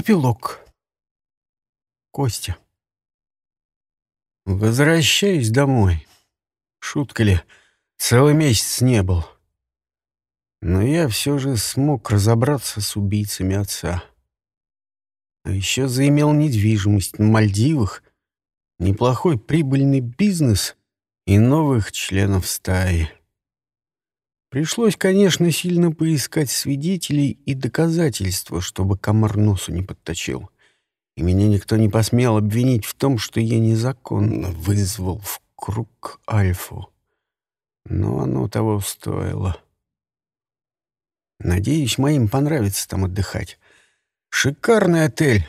Эпилог. Костя. Возвращаюсь домой. Шутка ли, целый месяц не был. Но я все же смог разобраться с убийцами отца. А еще заимел недвижимость на Мальдивах, неплохой прибыльный бизнес и новых членов стаи. Пришлось, конечно, сильно поискать свидетелей и доказательства, чтобы комар носу не подточил. И меня никто не посмел обвинить в том, что я незаконно вызвал в круг Альфу. Но оно того стоило. Надеюсь, моим понравится там отдыхать. Шикарный отель.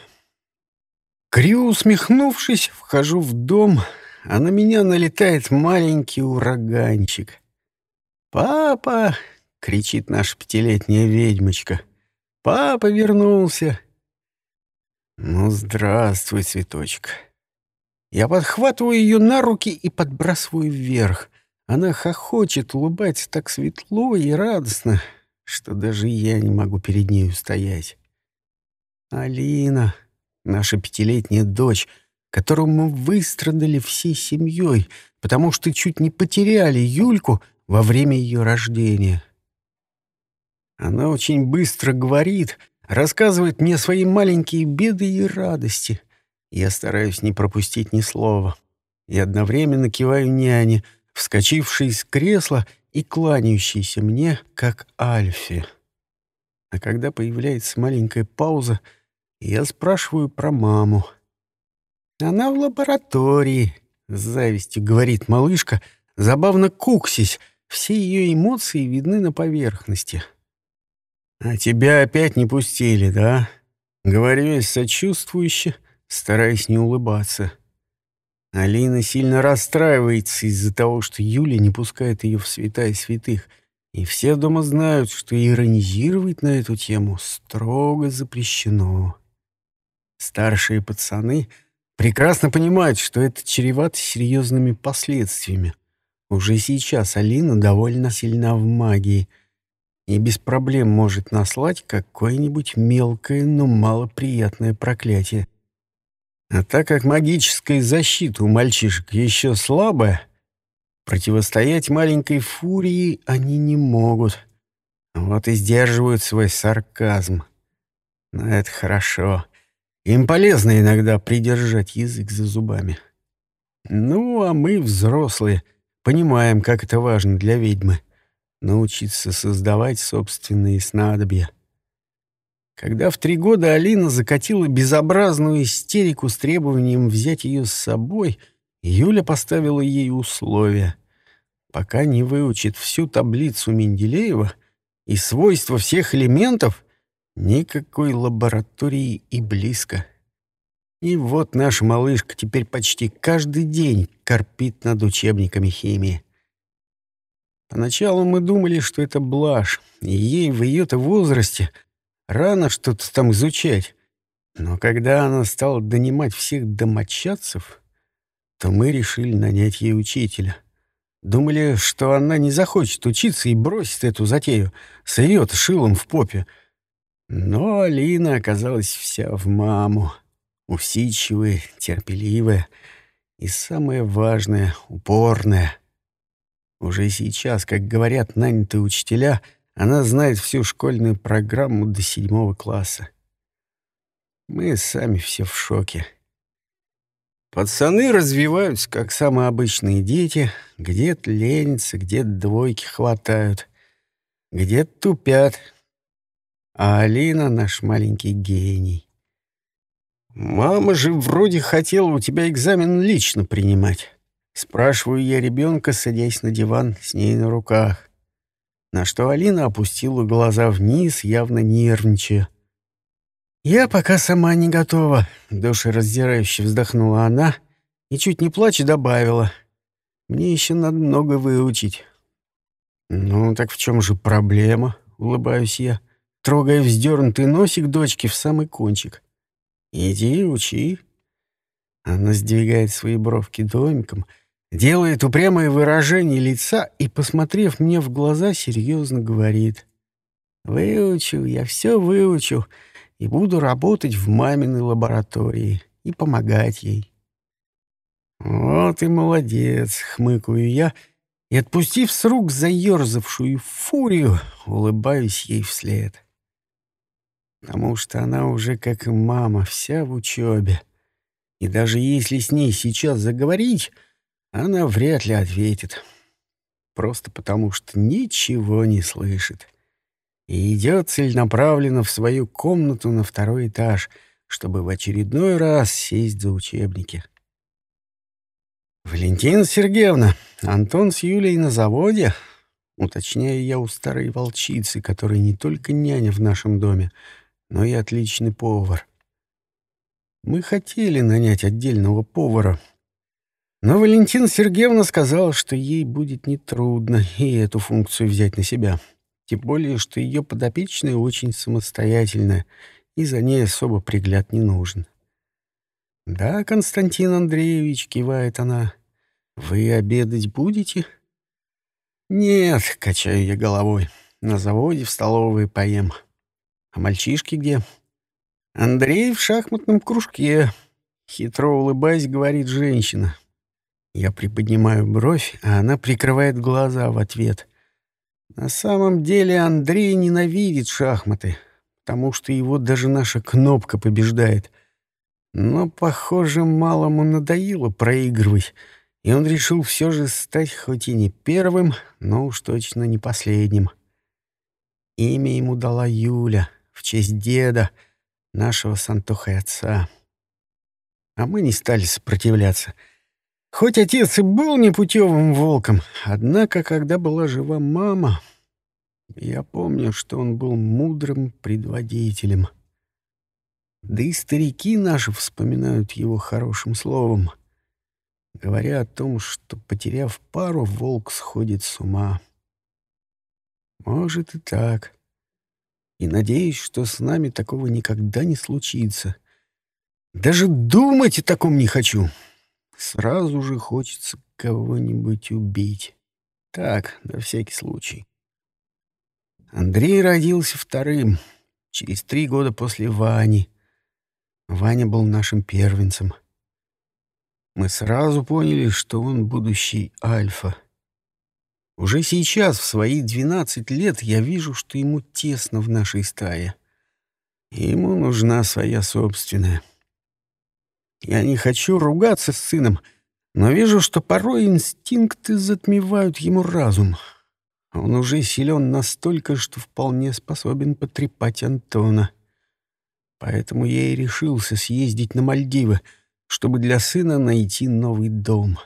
Криво усмехнувшись, вхожу в дом, а на меня налетает маленький ураганчик. «Папа!» — кричит наша пятилетняя ведьмочка. «Папа вернулся!» «Ну, здравствуй, цветочек!» Я подхватываю ее на руки и подбрасываю вверх. Она хохочет, улыбается так светло и радостно, что даже я не могу перед ней устоять. Алина, наша пятилетняя дочь, которую мы выстрадали всей семьей, потому что чуть не потеряли Юльку во время ее рождения. Она очень быстро говорит, рассказывает мне свои маленькие беды и радости. Я стараюсь не пропустить ни слова. И одновременно киваю няне, вскочившей с кресла и кланяющейся мне, как Альфе. А когда появляется маленькая пауза, я спрашиваю про маму. «Она в лаборатории», — с завистью говорит малышка, забавно куксись, все ее эмоции видны на поверхности. «А тебя опять не пустили, да?» Говорю я сочувствующе, стараясь не улыбаться. Алина сильно расстраивается из-за того, что Юля не пускает ее в святая святых, и все дома знают, что иронизировать на эту тему строго запрещено. Старшие пацаны прекрасно понимают, что это чревато серьезными последствиями. Уже сейчас Алина довольно сильна в магии и без проблем может наслать какое-нибудь мелкое, но малоприятное проклятие. А так как магическая защита у мальчишек еще слабая, противостоять маленькой фурии они не могут. Вот и сдерживают свой сарказм. Но это хорошо. Им полезно иногда придержать язык за зубами. Ну, а мы, взрослые, — Понимаем, как это важно для ведьмы — научиться создавать собственные снадобья. Когда в три года Алина закатила безобразную истерику с требованием взять ее с собой, Юля поставила ей условия. Пока не выучит всю таблицу Менделеева и свойства всех элементов, никакой лаборатории и близко. И вот наша малышка теперь почти каждый день корпит над учебниками химии. Поначалу мы думали, что это блажь, и ей в ее-то возрасте рано что-то там изучать. Но когда она стала донимать всех домочадцев, то мы решили нанять ей учителя. Думали, что она не захочет учиться и бросит эту затею, сырет шилом в попе. Но Алина оказалась вся в маму усидчивая, терпеливая и, самое важное, упорная. Уже сейчас, как говорят нанятые учителя, она знает всю школьную программу до седьмого класса. Мы сами все в шоке. Пацаны развиваются, как самые обычные дети, где-то ленятся, где-то двойки хватают, где-то тупят. А Алина — наш маленький гений. «Мама же вроде хотела у тебя экзамен лично принимать». Спрашиваю я ребенка, садясь на диван с ней на руках. На что Алина опустила глаза вниз, явно нервничая. «Я пока сама не готова», — душераздирающе вздохнула она и, чуть не плача, добавила. «Мне еще надо много выучить». «Ну, так в чем же проблема?» — улыбаюсь я, трогая вздернутый носик дочки в самый кончик. «Иди, учи». Она сдвигает свои бровки домиком, делает упрямое выражение лица и, посмотрев мне в глаза, серьезно говорит. «Выучу, я все выучу. и буду работать в маминой лаборатории и помогать ей. Вот и молодец, хмыкаю я, и, отпустив с рук заерзавшую фурию, улыбаюсь ей вслед. Потому что она уже, как и мама, вся в учебе. И даже если с ней сейчас заговорить, она вряд ли ответит. Просто потому что ничего не слышит и идет целенаправленно в свою комнату на второй этаж, чтобы в очередной раз сесть за учебники. «Валентина Сергеевна, Антон с Юлей на заводе?» Уточняю я у старой волчицы, которая не только няня в нашем доме, но и отличный повар. Мы хотели нанять отдельного повара, но Валентина Сергеевна сказала, что ей будет нетрудно и эту функцию взять на себя. Тем более, что ее подопечная очень самостоятельная, и за ней особо пригляд не нужен. «Да, Константин Андреевич», — кивает она, — «вы обедать будете?» «Нет», — качаю я головой, — «на заводе в столовой поем». «А мальчишки где?» «Андрей в шахматном кружке», — хитро улыбаясь, говорит женщина. Я приподнимаю бровь, а она прикрывает глаза в ответ. На самом деле Андрей ненавидит шахматы, потому что его даже наша кнопка побеждает. Но, похоже, малому надоело проигрывать, и он решил все же стать хоть и не первым, но уж точно не последним. Имя ему дала Юля в честь деда, нашего с Антохой отца. А мы не стали сопротивляться — Хоть отец и был непутевым волком, однако, когда была жива мама, я помню, что он был мудрым предводителем. Да и старики наши вспоминают его хорошим словом, говоря о том, что, потеряв пару, волк сходит с ума. Может и так. И надеюсь, что с нами такого никогда не случится. Даже думать о таком не хочу. Сразу же хочется кого-нибудь убить. Так, на всякий случай. Андрей родился вторым, через три года после Вани. Ваня был нашим первенцем. Мы сразу поняли, что он будущий Альфа. Уже сейчас, в свои двенадцать лет, я вижу, что ему тесно в нашей стае. ему нужна своя собственная. Я не хочу ругаться с сыном, но вижу, что порой инстинкты затмевают ему разум. Он уже силен настолько, что вполне способен потрепать Антона. Поэтому я и решился съездить на Мальдивы, чтобы для сына найти новый дом,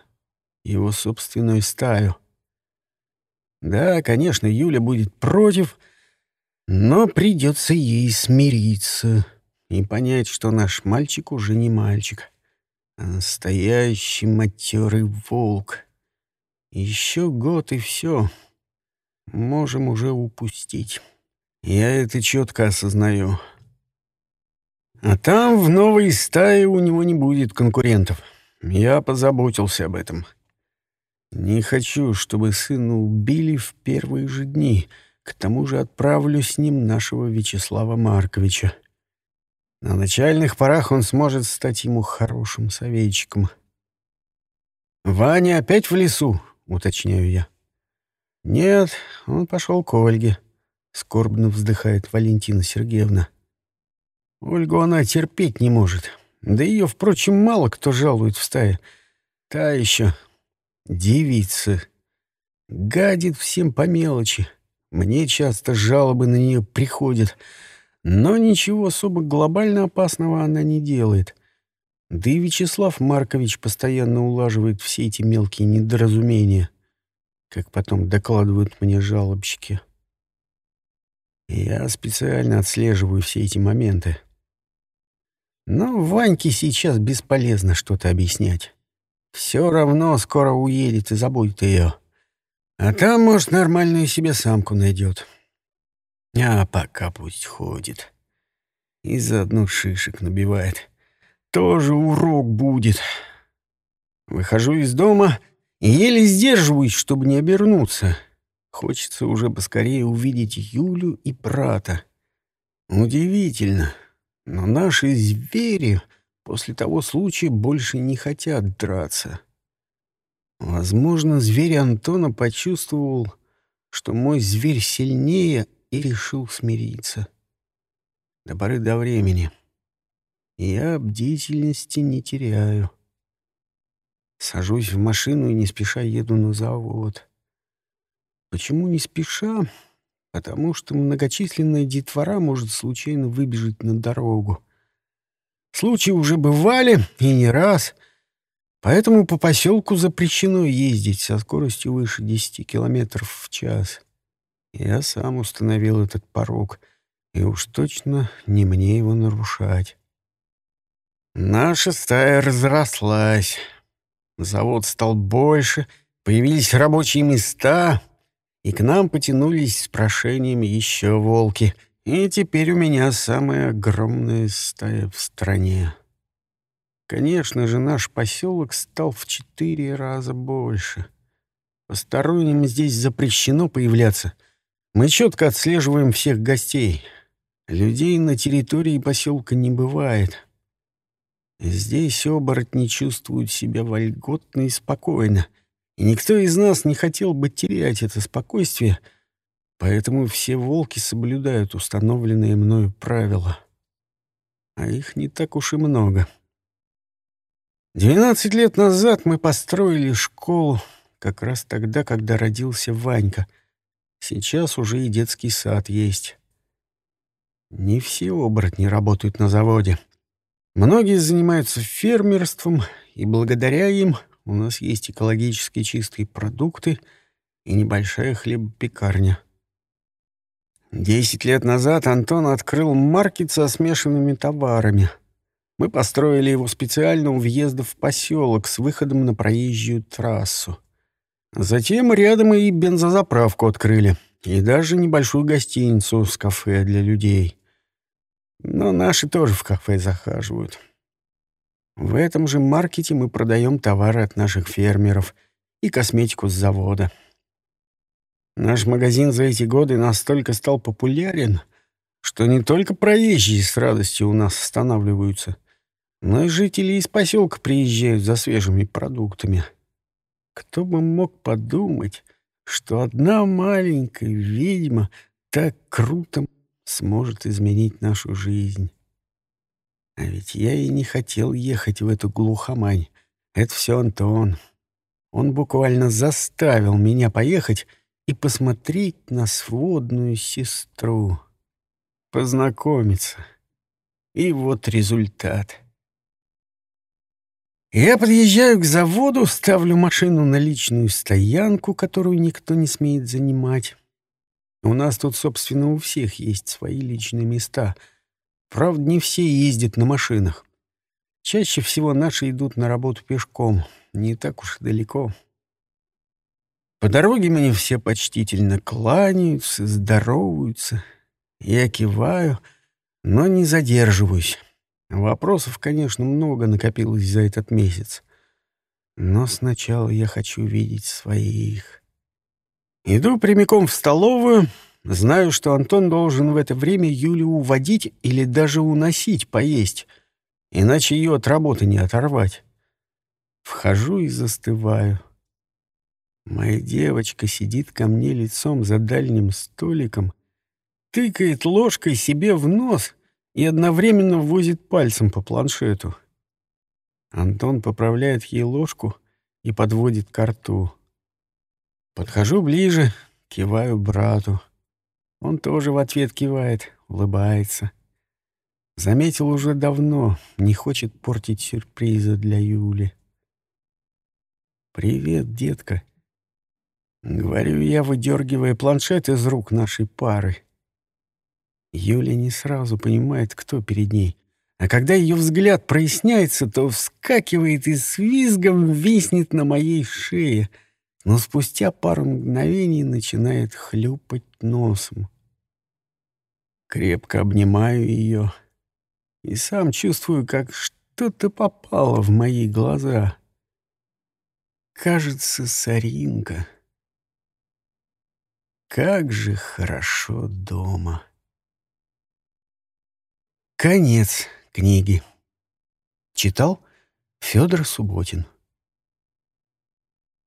его собственную стаю. Да, конечно, Юля будет против, но придется ей смириться и понять, что наш мальчик уже не мальчик, а настоящий матерый волк. Еще год и все. Можем уже упустить. Я это четко осознаю. А там в новой стае у него не будет конкурентов. Я позаботился об этом. Не хочу, чтобы сына убили в первые же дни. К тому же отправлю с ним нашего Вячеслава Марковича. На начальных порах он сможет стать ему хорошим советчиком. «Ваня опять в лесу?» — уточняю я. «Нет, он пошел к Ольге», — скорбно вздыхает Валентина Сергеевна. Ольгу она терпеть не может. Да ее, впрочем, мало кто жалует в стае. Та еще девица. Гадит всем по мелочи. Мне часто жалобы на нее приходят — но ничего особо глобально опасного она не делает. Да и Вячеслав Маркович постоянно улаживает все эти мелкие недоразумения, как потом докладывают мне жалобщики. Я специально отслеживаю все эти моменты. Но Ваньке сейчас бесполезно что-то объяснять. Все равно скоро уедет и забудет ее. А там, может, нормальную себе самку найдет. А пока пусть ходит. И заодно шишек набивает. Тоже урок будет. Выхожу из дома и еле сдерживаюсь, чтобы не обернуться. Хочется уже поскорее увидеть Юлю и брата. Удивительно. Но наши звери после того случая больше не хотят драться. Возможно, зверь Антона почувствовал, что мой зверь сильнее и решил смириться. До поры до времени. Я бдительности не теряю. Сажусь в машину и не спеша еду на завод. Почему не спеша? Потому что многочисленная детвора может случайно выбежать на дорогу. Случаи уже бывали, и не раз. Поэтому по поселку запрещено ездить со скоростью выше 10 километров в час. Я сам установил этот порог, и уж точно не мне его нарушать. Наша стая разрослась. Завод стал больше, появились рабочие места, и к нам потянулись с прошениями еще волки. И теперь у меня самая огромная стая в стране. Конечно же, наш поселок стал в четыре раза больше. Посторонним здесь запрещено появляться. Мы четко отслеживаем всех гостей. Людей на территории поселка не бывает. Здесь оборотни чувствуют себя вольготно и спокойно, и никто из нас не хотел бы терять это спокойствие, поэтому все волки соблюдают установленные мною правила. А их не так уж и много. Двенадцать лет назад мы построили школу как раз тогда, когда родился Ванька. Сейчас уже и детский сад есть. Не все оборотни работают на заводе — Многие занимаются фермерством, и благодаря им у нас есть экологически чистые продукты и небольшая хлебопекарня. Десять лет назад Антон открыл маркет со смешанными товарами. Мы построили его специально у въезда в поселок с выходом на проезжую трассу. Затем рядом и бензозаправку открыли, и даже небольшую гостиницу с кафе для людей — но наши тоже в кафе захаживают. В этом же маркете мы продаем товары от наших фермеров и косметику с завода. Наш магазин за эти годы настолько стал популярен, что не только проезжие с радостью у нас останавливаются, но и жители из поселка приезжают за свежими продуктами. Кто бы мог подумать, что одна маленькая ведьма так круто сможет изменить нашу жизнь. А ведь я и не хотел ехать в эту глухомань. Это все Антон. Он буквально заставил меня поехать и посмотреть на сводную сестру. Познакомиться. И вот результат. Я подъезжаю к заводу, ставлю машину на личную стоянку, которую никто не смеет занимать. У нас тут, собственно, у всех есть свои личные места. Правда, не все ездят на машинах. Чаще всего наши идут на работу пешком. Не так уж далеко. По дороге мне все почтительно кланяются, здороваются. Я киваю, но не задерживаюсь. Вопросов, конечно, много накопилось за этот месяц. Но сначала я хочу видеть своих. Иду прямиком в столовую. Знаю, что Антон должен в это время Юлю уводить или даже уносить поесть, иначе ее от работы не оторвать. Вхожу и застываю. Моя девочка сидит ко мне лицом за дальним столиком, тыкает ложкой себе в нос и одновременно возит пальцем по планшету. Антон поправляет ей ложку и подводит к рту. Подхожу ближе, киваю брату. Он тоже в ответ кивает, улыбается. Заметил уже давно, не хочет портить сюрпризы для Юли. «Привет, детка», — говорю я, выдергивая планшет из рук нашей пары. Юля не сразу понимает, кто перед ней. А когда ее взгляд проясняется, то вскакивает и с визгом виснет на моей шее — но спустя пару мгновений начинает хлюпать носом. Крепко обнимаю ее и сам чувствую, как что-то попало в мои глаза. Кажется, соринка. Как же хорошо дома. Конец книги. Читал Федор Субботин.